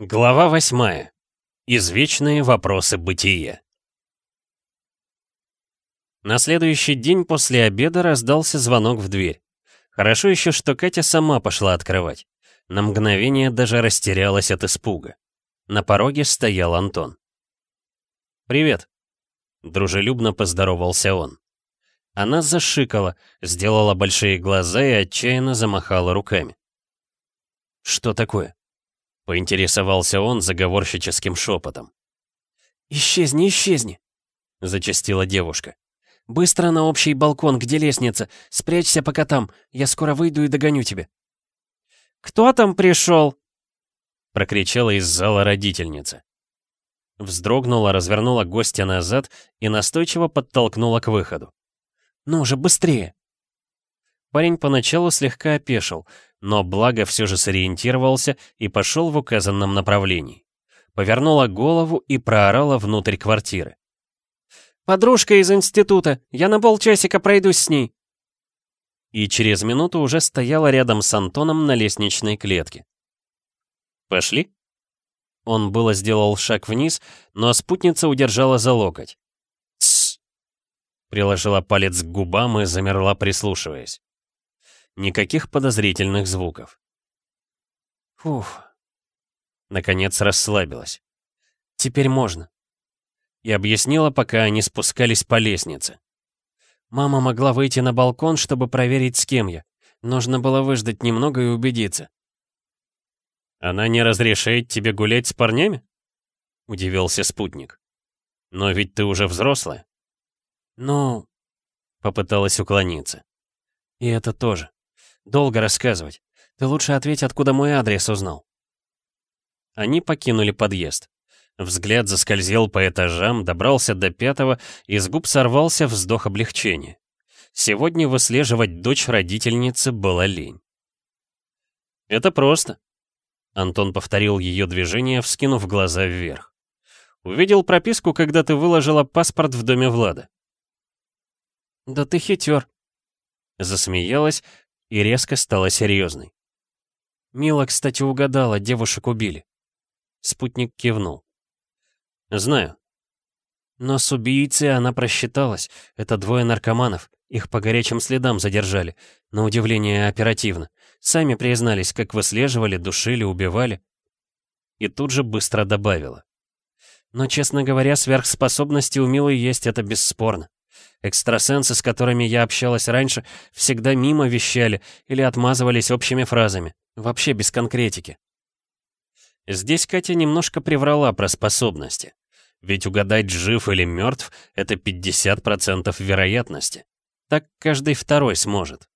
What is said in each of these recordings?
Глава восьмая. Извечные вопросы бытия. На следующий день после обеда раздался звонок в дверь. Хорошо еще, что Катя сама пошла открывать. На мгновение даже растерялась от испуга. На пороге стоял Антон. «Привет», — дружелюбно поздоровался он. Она зашикала, сделала большие глаза и отчаянно замахала руками. «Что такое?» — поинтересовался он заговорщическим шепотом. «Исчезни, исчезни!» — зачастила девушка. «Быстро на общий балкон, где лестница. Спрячься пока там. Я скоро выйду и догоню тебя». «Кто там пришел?» — прокричала из зала родительница. Вздрогнула, развернула гостя назад и настойчиво подтолкнула к выходу. «Ну же, быстрее!» Парень поначалу слегка опешил, но благо все же сориентировался и пошел в указанном направлении. Повернула голову и проорала внутрь квартиры. «Подружка из института, я на полчасика пройдусь с ней!» И через минуту уже стояла рядом с Антоном на лестничной клетке. «Пошли?» Он было сделал шаг вниз, но спутница удержала за локоть. «Тссс!» Приложила палец к губам и замерла, прислушиваясь. Никаких подозрительных звуков. Фух. Наконец расслабилась. Теперь можно. И объяснила, пока они спускались по лестнице. Мама могла выйти на балкон, чтобы проверить, с кем я. Нужно было выждать немного и убедиться. «Она не разрешает тебе гулять с парнями?» — удивился спутник. «Но ведь ты уже взрослая». «Ну...» — попыталась уклониться. «И это тоже. Долго рассказывать. Ты лучше ответь, откуда мой адрес узнал. Они покинули подъезд. Взгляд заскользил по этажам, добрался до пятого, и с губ сорвался вздох облегчения. Сегодня выслеживать дочь родительницы была лень. «Это просто», — Антон повторил ее движение, вскинув глаза вверх. «Увидел прописку, когда ты выложила паспорт в доме Влада». «Да ты хитер», — засмеялась, и резко стала серьезной. «Мила, кстати, угадала, девушек убили». Спутник кивнул. «Знаю». Но с убийцей она просчиталась. Это двое наркоманов. Их по горячим следам задержали. На удивление оперативно. Сами признались, как выслеживали, душили, убивали. И тут же быстро добавила. Но, честно говоря, сверхспособности у Милы есть, это бесспорно. Экстрасенсы, с которыми я общалась раньше, всегда мимо вещали или отмазывались общими фразами. Вообще без конкретики. Здесь Катя немножко приврала про способности. Ведь угадать, жив или мертв, это 50% вероятности. Так каждый второй сможет.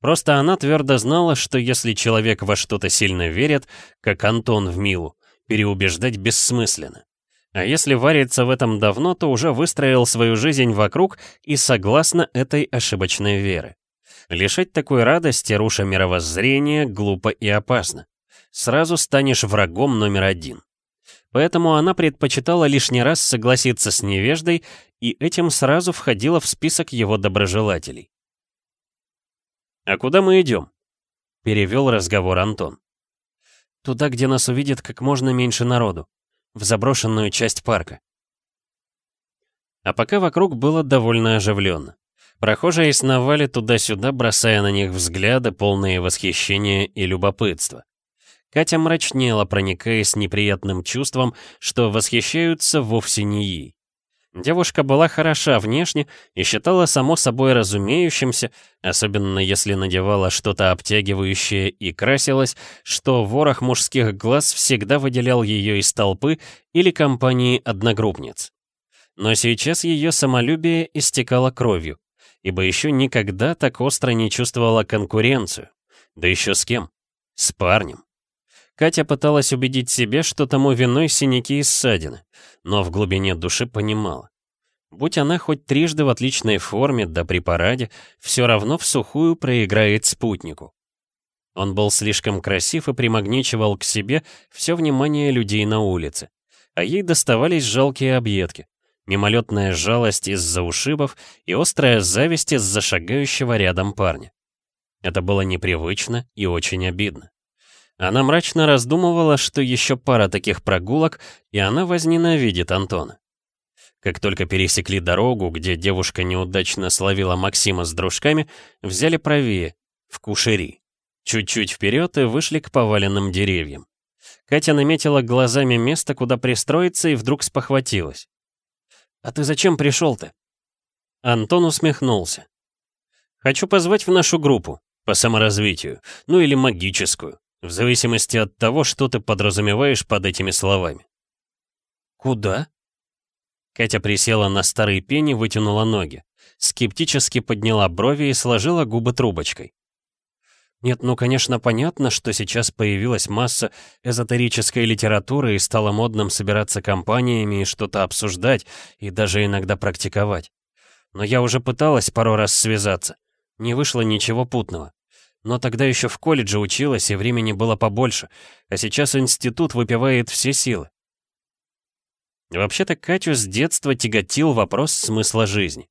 Просто она твердо знала, что если человек во что-то сильно верит, как Антон в Милу, переубеждать бессмысленно. А если варится в этом давно, то уже выстроил свою жизнь вокруг и согласно этой ошибочной веры. Лишать такой радости, руша мировоззрение, глупо и опасно. Сразу станешь врагом номер один. Поэтому она предпочитала лишний раз согласиться с невеждой и этим сразу входила в список его доброжелателей. «А куда мы идем?» — перевел разговор Антон. «Туда, где нас увидит как можно меньше народу в заброшенную часть парка. А пока вокруг было довольно оживленно. Прохожие сновали туда-сюда, бросая на них взгляды, полные восхищения и любопытства. Катя мрачнела, проникаясь неприятным чувством, что восхищаются вовсе не ей. Девушка была хороша внешне и считала само собой разумеющимся, особенно если надевала что-то обтягивающее и красилась, что ворох мужских глаз всегда выделял ее из толпы или компании одногруппниц. Но сейчас ее самолюбие истекало кровью, ибо еще никогда так остро не чувствовала конкуренцию. Да еще с кем? С парнем. Катя пыталась убедить себя, что тому виной синяки и ссадины, но в глубине души понимала. Будь она хоть трижды в отличной форме, да при параде, все равно в сухую проиграет спутнику. Он был слишком красив и примагничивал к себе все внимание людей на улице, а ей доставались жалкие объедки, мимолетная жалость из-за ушибов и острая зависть из-за шагающего рядом парня. Это было непривычно и очень обидно. Она мрачно раздумывала, что еще пара таких прогулок, и она возненавидит Антона. Как только пересекли дорогу, где девушка неудачно словила Максима с дружками, взяли правее, в Кушери. Чуть-чуть вперед и вышли к поваленным деревьям. Катя наметила глазами место, куда пристроиться, и вдруг спохватилась. «А ты зачем пришел-то?» Антон усмехнулся. «Хочу позвать в нашу группу, по саморазвитию, ну или магическую, в зависимости от того, что ты подразумеваешь под этими словами». «Куда?» Катя присела на старый пень и вытянула ноги. Скептически подняла брови и сложила губы трубочкой. Нет, ну, конечно, понятно, что сейчас появилась масса эзотерической литературы и стало модным собираться компаниями и что-то обсуждать, и даже иногда практиковать. Но я уже пыталась пару раз связаться. Не вышло ничего путного. Но тогда еще в колледже училась, и времени было побольше, а сейчас институт выпивает все силы. Вообще-то Катю с детства тяготил вопрос смысла жизни.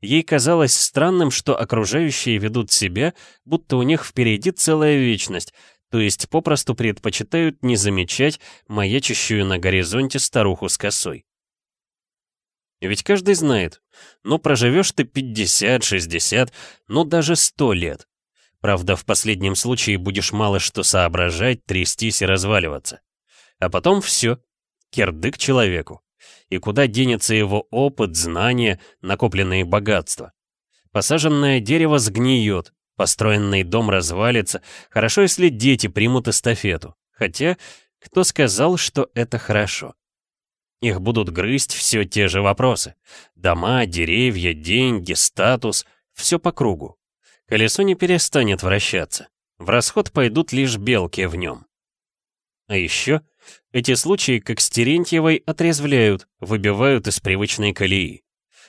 Ей казалось странным, что окружающие ведут себя, будто у них впереди целая вечность, то есть попросту предпочитают не замечать маячащую на горизонте старуху с косой. Ведь каждый знает, ну проживешь ты 50, 60, ну даже 100 лет. Правда, в последнем случае будешь мало что соображать, трястись и разваливаться. А потом все, кирдык человеку и куда денется его опыт, знания, накопленные богатства. Посаженное дерево сгниет, построенный дом развалится, хорошо, если дети примут эстафету. Хотя, кто сказал, что это хорошо? Их будут грызть все те же вопросы. Дома, деревья, деньги, статус — все по кругу. Колесо не перестанет вращаться. В расход пойдут лишь белки в нем. А еще эти случаи, как с Терентьевой, отрезвляют, выбивают из привычной колеи.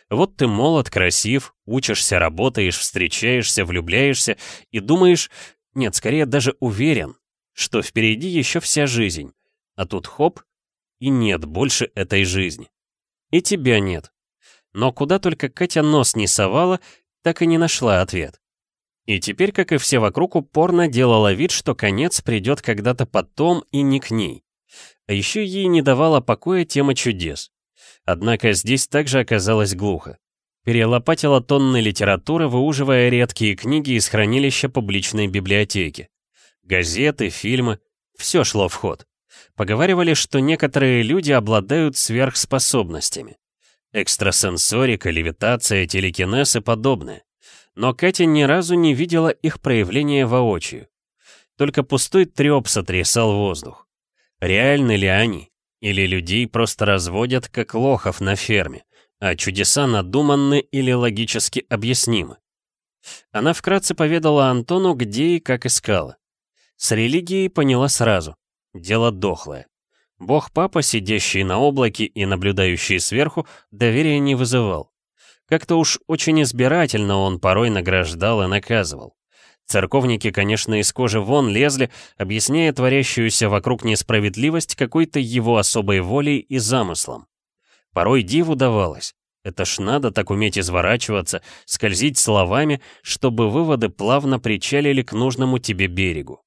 Вот ты молод, красив, учишься, работаешь, встречаешься, влюбляешься и думаешь, нет, скорее даже уверен, что впереди еще вся жизнь. А тут хоп, и нет больше этой жизни. И тебя нет. Но куда только Катя нос не совала, так и не нашла ответ. И теперь, как и все вокруг, упорно делала вид, что конец придет когда-то потом и не к ней. А еще ей не давала покоя тема чудес. Однако здесь также оказалось глухо. Перелопатила тонны литературы, выуживая редкие книги из хранилища публичной библиотеки. Газеты, фильмы — все шло в ход. Поговаривали, что некоторые люди обладают сверхспособностями. Экстрасенсорика, левитация, телекинез и подобное. Но Катя ни разу не видела их проявления воочию. Только пустой трёп сотрясал воздух. Реальны ли они? Или людей просто разводят как лохов на ферме, а чудеса надуманны или логически объяснимы? Она вкратце поведала Антону, где и как искала. С религией поняла сразу. Дело дохлое. Бог-папа, сидящий на облаке и наблюдающий сверху, доверия не вызывал. Как-то уж очень избирательно он порой награждал и наказывал. Церковники, конечно, из кожи вон лезли, объясняя творящуюся вокруг несправедливость какой-то его особой волей и замыслом. Порой диву давалось. Это ж надо так уметь изворачиваться, скользить словами, чтобы выводы плавно причалили к нужному тебе берегу.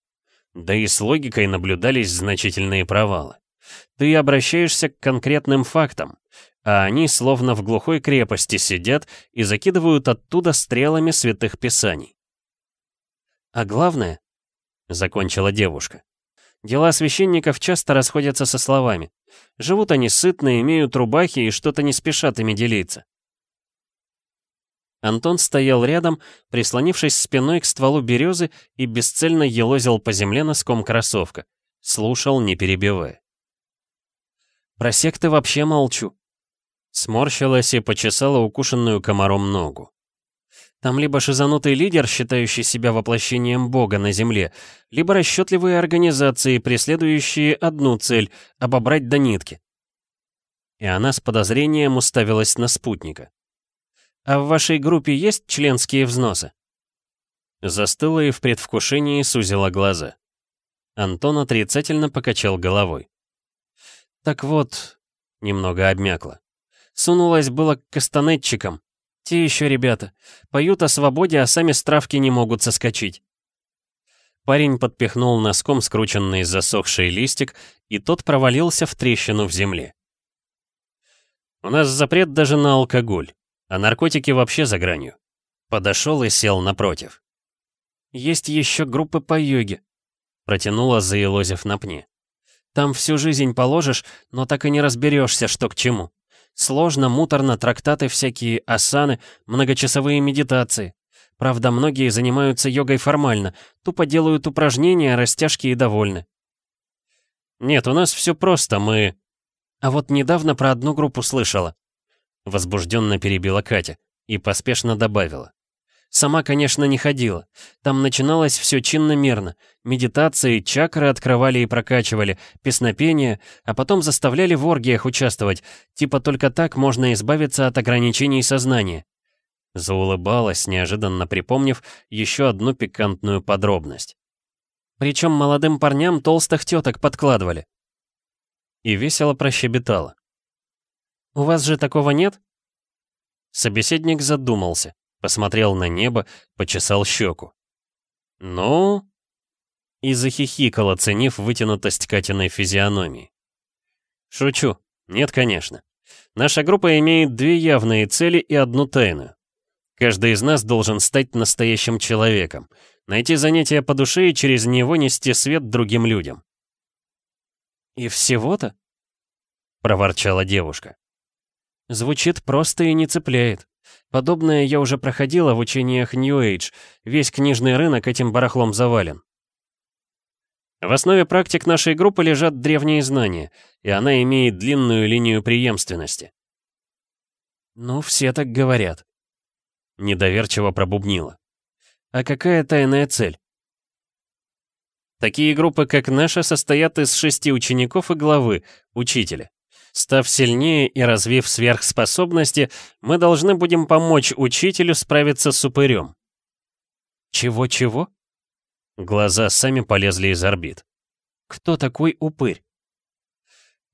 Да и с логикой наблюдались значительные провалы. Ты обращаешься к конкретным фактам, а они словно в глухой крепости сидят и закидывают оттуда стрелами святых писаний. А главное, — закончила девушка, — дела священников часто расходятся со словами. Живут они сытно, имеют рубахи и что-то не спешат ими делиться. Антон стоял рядом, прислонившись спиной к стволу березы и бесцельно елозил по земле носком кроссовка. Слушал, не перебивая. «Про секты вообще молчу». Сморщилась и почесала укушенную комаром ногу. Там либо шизанутый лидер, считающий себя воплощением Бога на Земле, либо расчетливые организации, преследующие одну цель — обобрать до нитки. И она с подозрением уставилась на спутника. «А в вашей группе есть членские взносы?» Застыла и в предвкушении сузила глаза. Антон отрицательно покачал головой. «Так вот...» — немного обмякла. Сунулась было к кастанетчикам, те еще ребята. Поют о свободе, а сами с травки не могут соскочить. Парень подпихнул носком скрученный засохший листик, и тот провалился в трещину в земле. «У нас запрет даже на алкоголь, а наркотики вообще за гранью». Подошел и сел напротив. «Есть еще группы по йоге», — протянула, заелозив на пне. «Там всю жизнь положишь, но так и не разберешься, что к чему. Сложно, муторно, трактаты всякие, асаны, многочасовые медитации. Правда, многие занимаются йогой формально, тупо делают упражнения, растяжки и довольны. Нет, у нас все просто, мы... А вот недавно про одну группу слышала. Возбужденно перебила Катя и поспешно добавила. Сама, конечно, не ходила. Там начиналось все чинно-мерно. Медитации, чакры открывали и прокачивали, песнопения, а потом заставляли в оргиях участвовать. Типа только так можно избавиться от ограничений сознания. Заулыбалась, неожиданно припомнив еще одну пикантную подробность. Причем молодым парням толстых теток подкладывали. И весело прощебетала. «У вас же такого нет?» Собеседник задумался. Посмотрел на небо, почесал щеку. «Ну?» И захихикал, оценив вытянутость Катиной физиономии. «Шучу. Нет, конечно. Наша группа имеет две явные цели и одну тайную. Каждый из нас должен стать настоящим человеком, найти занятие по душе и через него нести свет другим людям». «И всего-то?» — проворчала девушка. «Звучит просто и не цепляет. Подобное я уже проходила в учениях New Age. Весь книжный рынок этим барахлом завален. В основе практик нашей группы лежат древние знания, и она имеет длинную линию преемственности. «Ну, все так говорят», — недоверчиво пробубнила. «А какая тайная цель?» Такие группы, как наша, состоят из шести учеников и главы, учителя. Став сильнее и развив сверхспособности, мы должны будем помочь учителю справиться с упырем. Чего-чего? Глаза сами полезли из орбит. Кто такой упырь?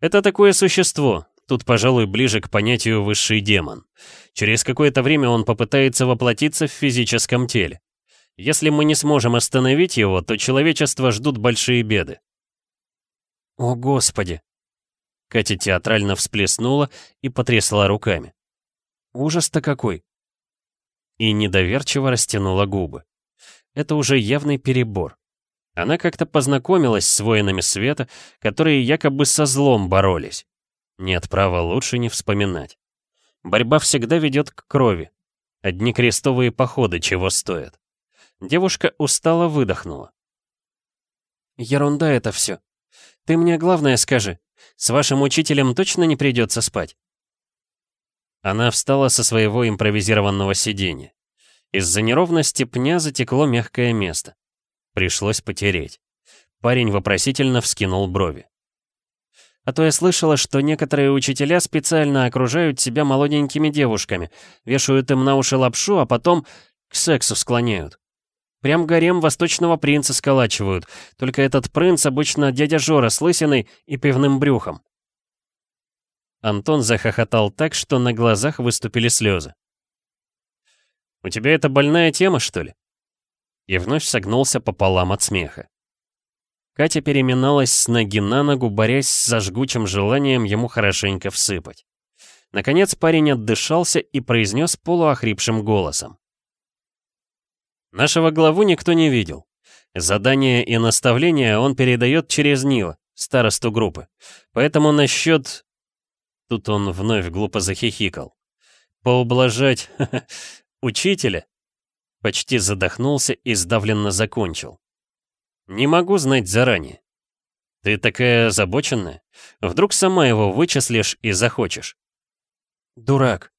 Это такое существо, тут, пожалуй, ближе к понятию высший демон. Через какое-то время он попытается воплотиться в физическом теле. Если мы не сможем остановить его, то человечество ждут большие беды. О, Господи! Катя театрально всплеснула и потрясла руками. «Ужас-то какой!» И недоверчиво растянула губы. Это уже явный перебор. Она как-то познакомилась с воинами света, которые якобы со злом боролись. Нет права лучше не вспоминать. Борьба всегда ведет к крови. Одни крестовые походы чего стоят. Девушка устало выдохнула. «Ерунда это все. Ты мне главное скажи, с вашим учителем точно не придется спать?» Она встала со своего импровизированного сиденья. Из-за неровности пня затекло мягкое место. Пришлось потереть. Парень вопросительно вскинул брови. А то я слышала, что некоторые учителя специально окружают себя молоденькими девушками, вешают им на уши лапшу, а потом к сексу склоняют. Прям гарем восточного принца сколачивают, только этот принц обычно дядя Жора с лысиной и пивным брюхом. Антон захохотал так, что на глазах выступили слезы. «У тебя это больная тема, что ли?» И вновь согнулся пополам от смеха. Катя переминалась с ноги на ногу, борясь с жгучим желанием ему хорошенько всыпать. Наконец парень отдышался и произнес полуохрипшим голосом. Нашего главу никто не видел. Задания и наставления он передает через Нила, старосту группы. Поэтому насчет... Тут он вновь глупо захихикал. Поублажать учителя? Почти задохнулся и сдавленно закончил. Не могу знать заранее. Ты такая озабоченная. Вдруг сама его вычислишь и захочешь. Дурак.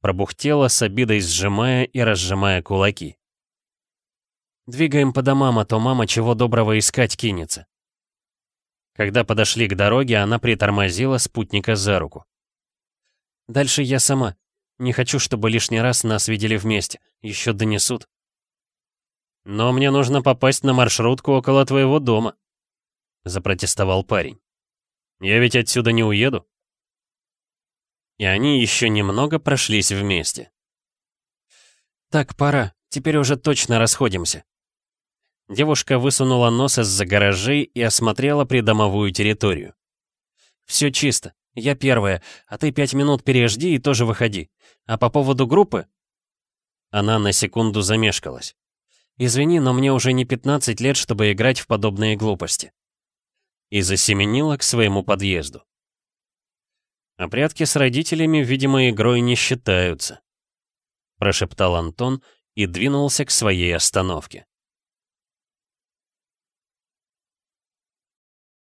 Пробухтела с обидой, сжимая и разжимая кулаки. Двигаем по домам, а то мама чего доброго искать кинется. Когда подошли к дороге, она притормозила спутника за руку. «Дальше я сама. Не хочу, чтобы лишний раз нас видели вместе. Еще донесут». «Но мне нужно попасть на маршрутку около твоего дома», — запротестовал парень. «Я ведь отсюда не уеду». И они еще немного прошлись вместе. «Так, пора. Теперь уже точно расходимся». Девушка высунула нос из-за гаражей и осмотрела придомовую территорию. «Все чисто. Я первая, а ты пять минут пережди и тоже выходи. А по поводу группы...» Она на секунду замешкалась. «Извини, но мне уже не 15 лет, чтобы играть в подобные глупости». И засеменила к своему подъезду. А прятки с родителями, видимо, игрой не считаются. Прошептал Антон и двинулся к своей остановке.